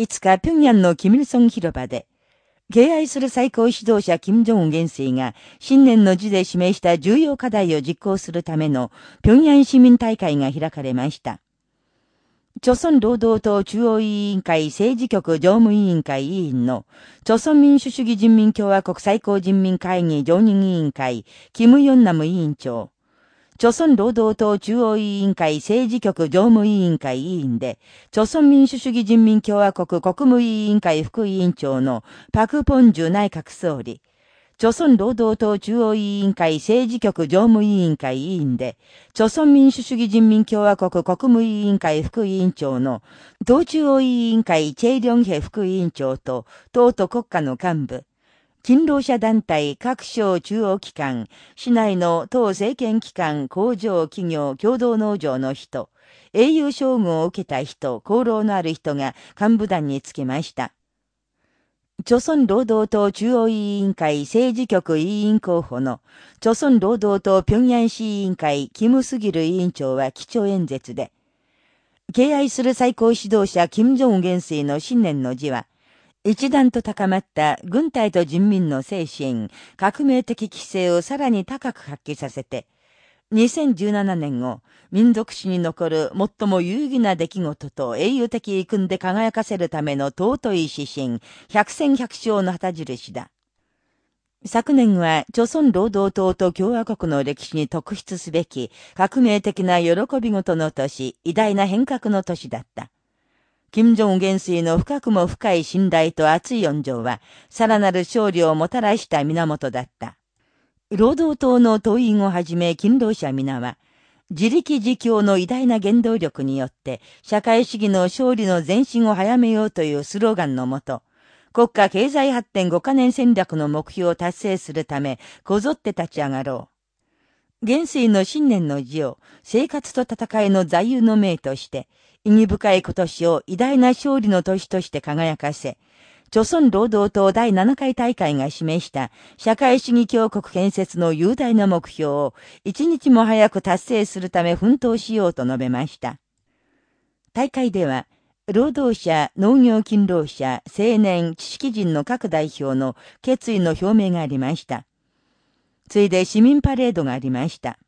5日、平壌のキミルソン広場で、敬愛する最高指導者金正恩元帥が新年の字で示した重要課題を実行するための平壌市民大会が開かれました。朝鮮労働党中央委員会政治局常務委員会委員の、朝鮮民主主義人民共和国最高人民会議常任委員会、キム・ヨンナム委員長、朝鮮労働党中央委員会政治局常務委員会委員で、朝鮮民主主義人民共和国国務委員会副委員長のパク・ポンジュ内閣総理、朝鮮労働党中央委員会政治局常務委員会委員で、朝鮮民主主義人民共和国国務委員会副委員長の、党中央委員会チェイリョンヘ副委員長と、党と国家の幹部、勤労者団体各省中央機関、市内の党政権機関、工場、企業、共同農場の人、英雄将軍を受けた人、功労のある人が幹部団につきました。朝鮮労働党中央委員会政治局委員候補の、朝鮮労働党平壌市委員会キム・スギル委員長は基調演説で、敬愛する最高指導者金正恩元帥の新年の字は、一段と高まった軍隊と人民の精神、革命的規制をさらに高く発揮させて、2017年を民族史に残る最も有意義な出来事と英雄的遺訓で輝かせるための尊い指針、百戦百勝の旗印だ。昨年は、朝鮮労働党と共和国の歴史に特筆すべき革命的な喜び事の年、偉大な変革の年だった。金正恩元帥の深くも深い信頼と熱い恩情は、さらなる勝利をもたらした源だった。労働党の党員をはじめ勤労者皆は、自力自強の偉大な原動力によって、社会主義の勝利の前進を早めようというスローガンのもと、国家経済発展5カ年戦略の目標を達成するため、こぞって立ち上がろう。元帥の新年の字を、生活と戦いの座右の銘として、意義深い今年を偉大な勝利の年として輝かせ、朝鮮労働党第7回大会が示した社会主義強国建設の雄大な目標を一日も早く達成するため奮闘しようと述べました。大会では、労働者、農業勤労者、青年、知識人の各代表の決意の表明がありました。ついで市民パレードがありました。